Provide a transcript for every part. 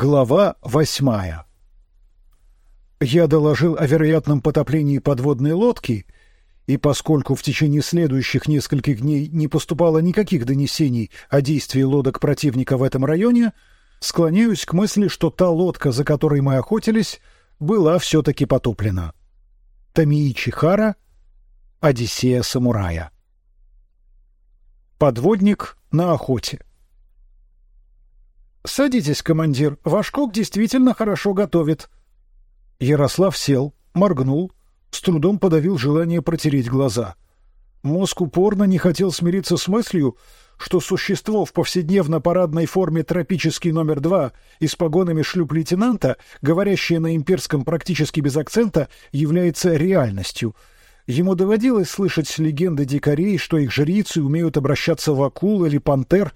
Глава восьмая. Я доложил о вероятном потоплении подводной лодки, и поскольку в течение следующих нескольких дней не поступало никаких донесений о действии лодок противника в этом районе, склоняюсь к мысли, что та лодка, за которой мы охотились, была все-таки потоплена. Тамиичи Хара, Одиссея самурая. Подводник на охоте. Садитесь, командир. Ваш кок действительно хорошо готовит. Ярослав сел, моргнул, с трудом подавил желание протереть глаза. Мозг упорно не хотел смириться с мыслью, что существо в повседневно парадной форме тропический номер два и с погонами шлюп-лейтенанта, говорящее на имперском практически без акцента, является реальностью. Ему доводилось слышать легенды дикарей, что их жрицы умеют обращаться в акул или пантер,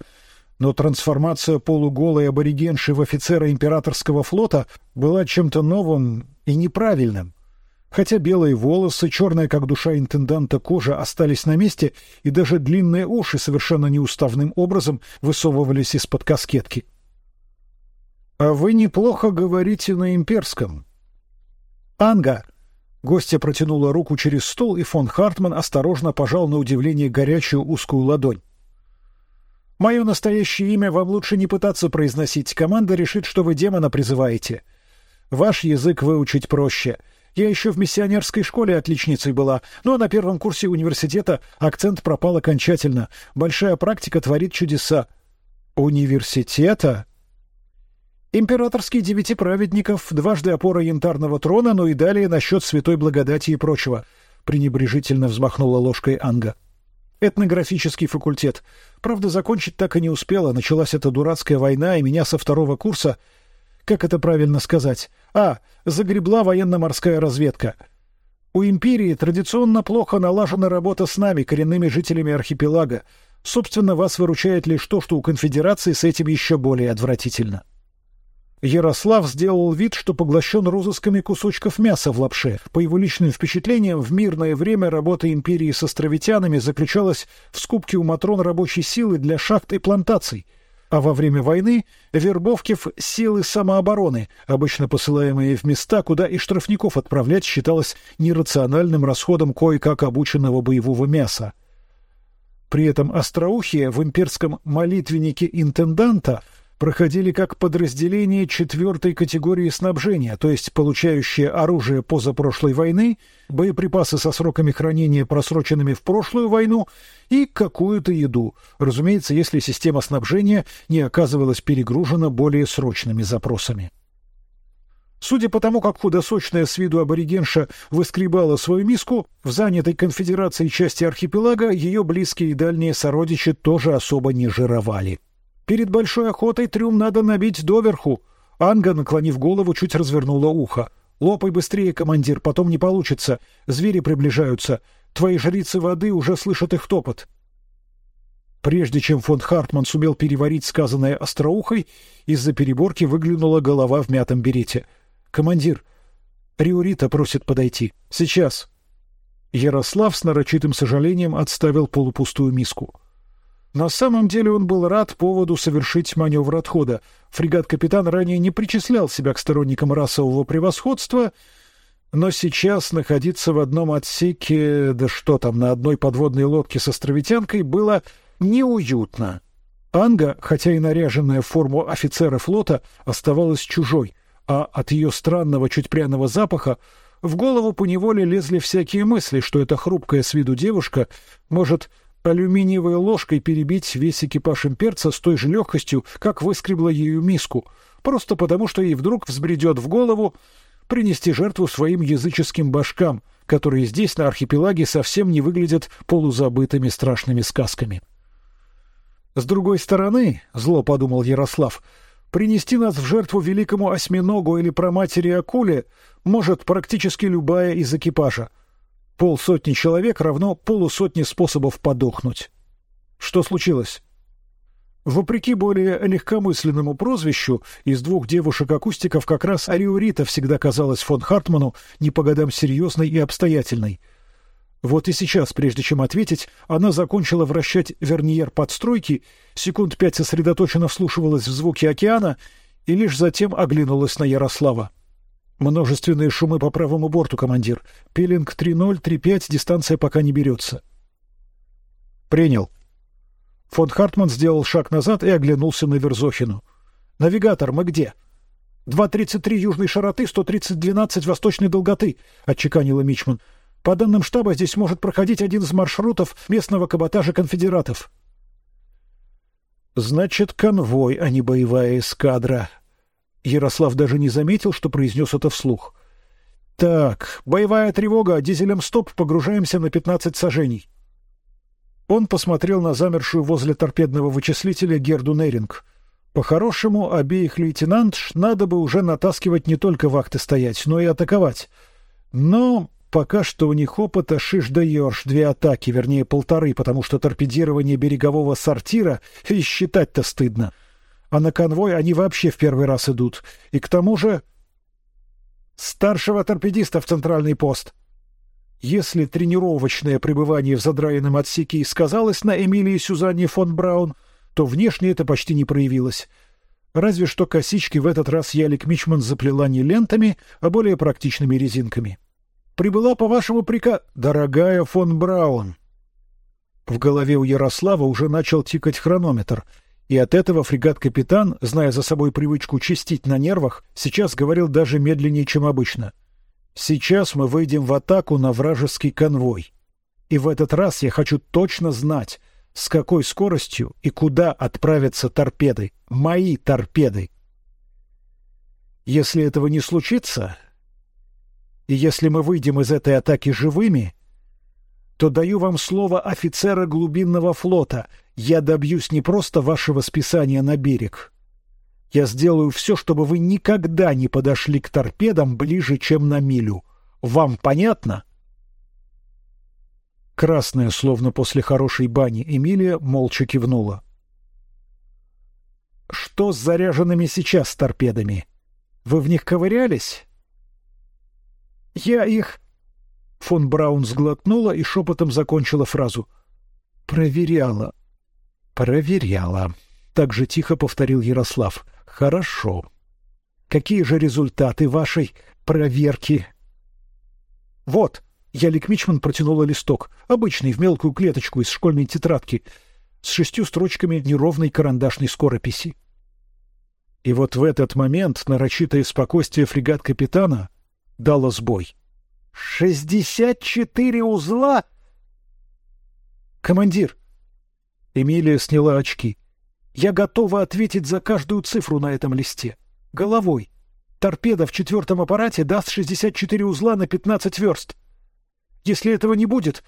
но трансформация полуголой аборигенши в офицера императорского флота была чем-то новым и неправильным. Хотя белые волосы, черная как душа интенданта кожа остались на месте, и даже длинные уши совершенно неуставным образом высовывались из-под каскетки. А вы неплохо говорите на имперском. Анга. Гостья протянула руку через стол, и фон Хартман осторожно пожал на удивление горячую узкую ладонь. Мое настоящее имя вам лучше не пытаться произносить. Команда решит, что вы демона призываете. Ваш язык выучить проще. Я еще в миссионерской школе отличницей была, но на первом курсе университета акцент пропал окончательно. Большая практика творит чудеса. Университета? Императорский девяти праведников, дважды опора янтарного трона, но и далее насчет святой благодати и прочего. Пренебрежительно взмахнула ложкой Анга. Этнографический факультет. Правда, закончить так и не успела. Началась эта дурацкая война, и меня со второго курса, как это правильно сказать, а загребла военно-морская разведка. У империи традиционно плохо налажена работа с нами, коренными жителями архипелага. Собственно, вас выручает лишь то, что у конфедерации с этим еще более отвратительно. Ярослав сделал вид, что поглощен розысками кусочков мяса в лапше. По его личным впечатлениям, в мирное время работа империи с островитянами заключалась в скупке у матрон рабочей силы для шахт и плантаций, а во время войны — вербовке в силы самообороны, обычно посылаемые в места, куда и штрафников отправлять считалось нерациональным расходом кое-как обученного боевого мяса. При этом остроухие в имперском молитвеннике интенданта — проходили как подразделение четвертой категории снабжения, то есть получающие оружие позапрошлой войны, боеприпасы со сроками хранения просроченными в прошлую войну и какую-то еду, разумеется, если система снабжения не оказывалась перегружена более срочными запросами. Судя по тому, как худосочная с виду аборигенша выскребала свою миску, в занятой конфедерацией части архипелага ее близкие и дальние сородичи тоже особо не жировали. Перед большой охотой трюм надо набить доверху. Анга, наклонив голову, чуть развернула ухо. Лопай быстрее, командир, потом не получится. Звери приближаются. Твои жрицы воды уже слышат их топот. Прежде чем фон Хартман сумел переварить сказанное остроухой, из-за переборки выглянула голова в мятом берете. Командир, Риорита просит подойти. Сейчас. Ярослав с нарочитым сожалением отставил полупустую миску. На самом деле он был рад поводу совершить маневр отхода. Фрегат-капитан ранее не причислял себя к сторонникам расового превосходства, но сейчас находиться в одном отсеке, да что там, на одной подводной лодке с островитянкой было неуютно. Анга, хотя и наряженная в форму офицера флота, оставалась чужой, а от ее странного чуть пряного запаха в голову поневоле лезли всякие мысли, что эта хрупкая с виду девушка может алюминиевой ложкой перебить весь экипаж имперца с той же легкостью, как выскребла ею миску, просто потому, что ей вдруг взбредет в голову принести жертву своим языческим башкам, которые здесь на архипелаге совсем не выглядят полузабытыми страшными сказками. С другой стороны, зло подумал Ярослав, принести нас в жертву великому осьминогу или проматери акуле может практически любая из экипажа. Полсотни человек равно полусотни способов подохнуть. Что случилось? Вопреки более легкомысленному прозвищу, из двух девушек-акустиков как раз Ариорита всегда казалась фон Хартману не по годам серьезной и обстоятельной. Вот и сейчас, прежде чем ответить, она закончила вращать верниер подстройки, секунд пять сосредоточенно вслушивалась в звуки океана и лишь затем оглянулась на Ярослава. Множественные шумы по правому борту, командир. Пилинг 3.0, дистанция пока не берется. Принял. Фон Хартман сделал шаг назад и оглянулся на Верзохину. Навигатор, мы где? 2.33 южной широты, 130.12 восточной долготы, отчеканила Мичман. По данным штаба, здесь может проходить один из маршрутов местного каботажа конфедератов. Значит, конвой, а не боевая эскадра. Ярослав даже не заметил, что произнес это вслух. Так, боевая тревога, дизелем стоп, погружаемся на пятнадцать сажений. Он посмотрел на замершую возле торпедного вычислителя Герду Неринг. По-хорошему, обеих лейтенантш надо бы уже натаскивать не только вахты стоять, но и атаковать. Но пока что у них опыта шиш да ёрш, две атаки, вернее полторы, потому что торпедирование берегового сортира и считать-то стыдно а на конвой они вообще в первый раз идут. И к тому же старшего торпедиста в центральный пост. Если тренировочное пребывание в задраенном отсеке сказалось на Эмилии Сюзанне фон Браун, то внешне это почти не проявилось. Разве что косички в этот раз Ялик Мичман заплела не лентами, а более практичными резинками. Прибыла по вашему прика, дорогая фон Браун. В голове у Ярослава уже начал тикать хронометр — и от этого фрегат-капитан, зная за собой привычку чистить на нервах, сейчас говорил даже медленнее, чем обычно. Сейчас мы выйдем в атаку на вражеский конвой. И в этот раз я хочу точно знать, с какой скоростью и куда отправятся торпеды, мои торпеды. Если этого не случится, и если мы выйдем из этой атаки живыми, то даю вам слово офицера глубинного флота, я добьюсь не просто вашего списания на берег. Я сделаю все, чтобы вы никогда не подошли к торпедам ближе, чем на милю. Вам понятно? Красная, словно после хорошей бани, Эмилия молча кивнула. Что с заряженными сейчас торпедами? Вы в них ковырялись? Я их Фон Браун сглотнула и шепотом закончила фразу. Проверяла. Проверяла. Так же тихо повторил Ярослав. Хорошо. Какие же результаты вашей проверки? Вот. Ялик Мичман протянула листок, обычный в мелкую клеточку из школьной тетрадки, с шестью строчками неровной карандашной скорописи. И вот в этот момент нарочитое спокойствие фрегат капитана дало сбой. Шестьдесят четыре узла. Командир. Эмилия сняла очки. Я готова ответить за каждую цифру на этом листе. Головой. Торпеда в четвертом аппарате даст шестьдесят четыре узла на пятнадцать верст. Если этого не будет,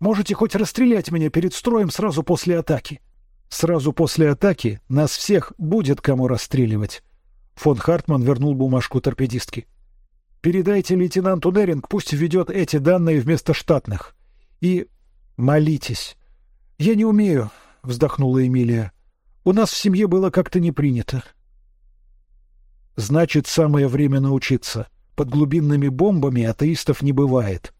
можете хоть расстрелять меня перед строем сразу после атаки. Сразу после атаки нас всех будет кому расстреливать. Фон Хартман вернул бумажку торпедистки. Передайте лейтенанту Деринг, пусть введет эти данные вместо штатных. И молитесь. Я не умею, вздохнула Эмилия. У нас в семье было как-то не принято. Значит, самое время научиться. Под глубинными бомбами атеистов не бывает.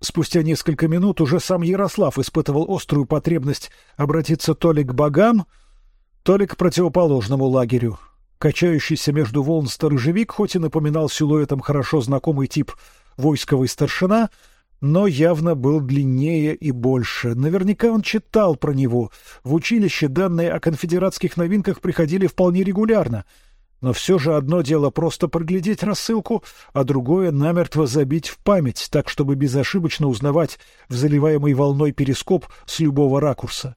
Спустя несколько минут уже сам Ярослав испытывал острую потребность обратиться то ли к богам, то ли к противоположному лагерю. Качающийся между волн сторожевик хоть и напоминал силуэтом хорошо знакомый тип войсковый старшина, но явно был длиннее и больше. Наверняка он читал про него. В училище данные о конфедератских новинках приходили вполне регулярно. Но все же одно дело просто проглядеть рассылку, а другое намертво забить в память, так чтобы безошибочно узнавать в заливаемый волной перископ с любого ракурса.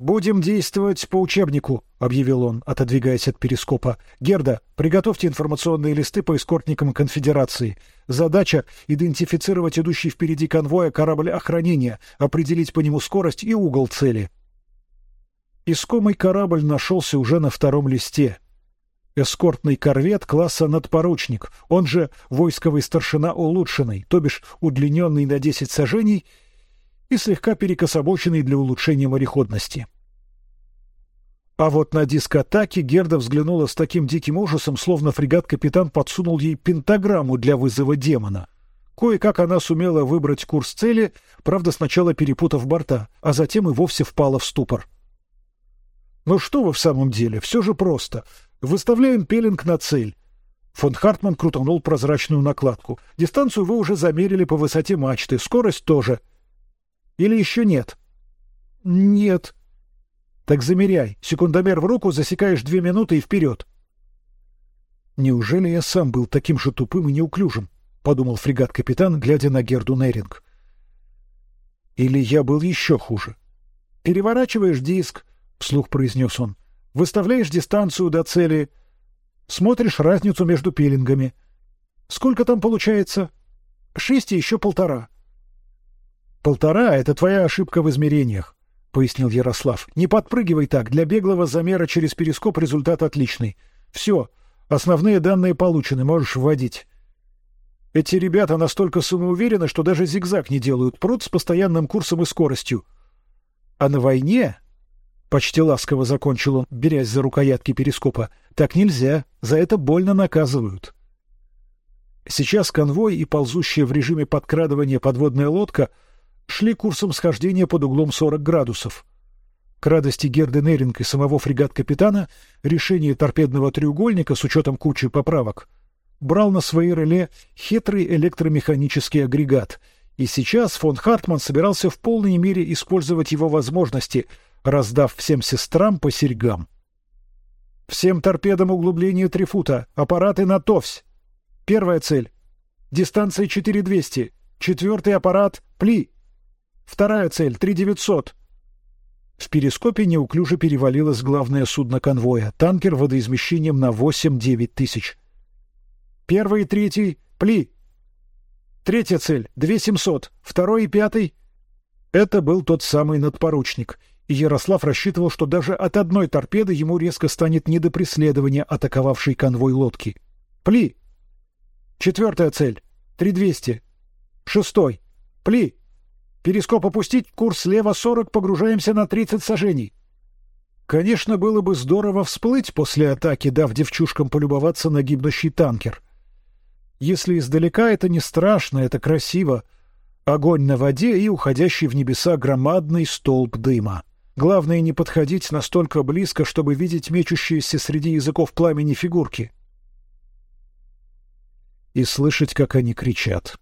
Будем действовать по учебнику, объявил он, отодвигаясь от перископа. Герда, приготовьте информационные листы по эскортникам конфедерации. Задача идентифицировать идущий впереди конвоя корабль охранения, определить по нему скорость и угол цели. Искомый корабль нашелся уже на втором листе. Эскортный корвет класса надпоручник, он же войсковый старшина улучшенный, то бишь удлиненный на десять сажений и слегка перекособоченный для улучшения мореходности. А вот на диск атаки Герда взглянула с таким диким ужасом, словно фрегат-капитан подсунул ей пентаграмму для вызова демона. Кое-как она сумела выбрать курс цели, правда, сначала перепутав борта, а затем и вовсе впала в ступор. Ну что вы в самом деле? Все же просто. Выставляем пеленг на цель. Фон Хартман крутанул прозрачную накладку. Дистанцию вы уже замерили по высоте мачты, скорость тоже. Или еще нет? Нет. Так замеряй. Секундомер в руку, засекаешь две минуты и вперед. Неужели я сам был таким же тупым и неуклюжим? Подумал фрегат-капитан, глядя на Герду Неринг. Или я был еще хуже? Переворачиваешь диск, вслух произнес он. Выставляешь дистанцию до цели, смотришь разницу между пилингами. Сколько там получается? Шесть и еще полтора. Полтора — это твоя ошибка в измерениях, пояснил Ярослав. Не подпрыгивай так. Для беглого замера через перископ результат отличный. Все, основные данные получены, можешь вводить. Эти ребята настолько самоуверены, что даже зигзаг не делают, прут с постоянным курсом и скоростью. А на войне, почти ласково закончил он, берясь за рукоятки перископа, так нельзя, за это больно наказывают. Сейчас конвой и ползущая в режиме подкрадывания подводная лодка шли курсом схождения под углом 40 градусов. К радости Герды Неринг и самого фрегат-капитана решение торпедного треугольника с учетом кучи поправок брал на свои реле хитрый электромеханический агрегат, и сейчас фон Хартман собирался в полной мере использовать его возможности, раздав всем сестрам по серьгам. Всем торпедам углубление три фута, аппараты на товсь. Первая цель. Дистанция 4200. Четвертый аппарат пли. Вторая цель 3900. В перископе неуклюже перевалилось главное судно конвоя, танкер водоизмещением на 8-9 тысяч. Первый и третий пли. Третья цель две семьсот. Второй и пятый. Это был тот самый надпоручник, и Ярослав рассчитывал, что даже от одной торпеды ему резко станет не до преследования атаковавшей конвой лодки. Пли. Четвертая цель три двести. Шестой. Пли. Перископ опустить, курс слева сорок, погружаемся на тридцать сажений. Конечно, было бы здорово всплыть после атаки, дав девчушкам полюбоваться на гибнущий танкер. Если издалека это не страшно, это красиво. Огонь на воде и уходящий в небеса громадный столб дыма. Главное не подходить настолько близко, чтобы видеть мечущиеся среди языков пламени фигурки. И слышать, как они кричат.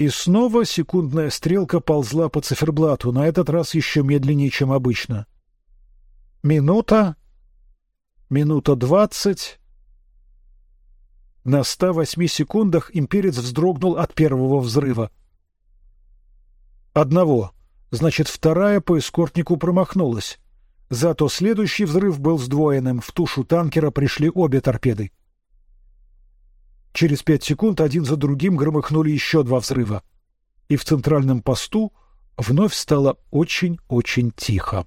И снова секундная стрелка ползла по циферблату, на этот раз еще медленнее, чем обычно. Минута, минута двадцать, на 108 секундах имперец вздрогнул от первого взрыва. Одного. Значит, вторая по эскортнику промахнулась. Зато следующий взрыв был сдвоенным. В тушу танкера пришли обе торпеды. Через пять секунд один за другим громыхнули еще два взрыва, и в центральном посту вновь стало очень-очень тихо.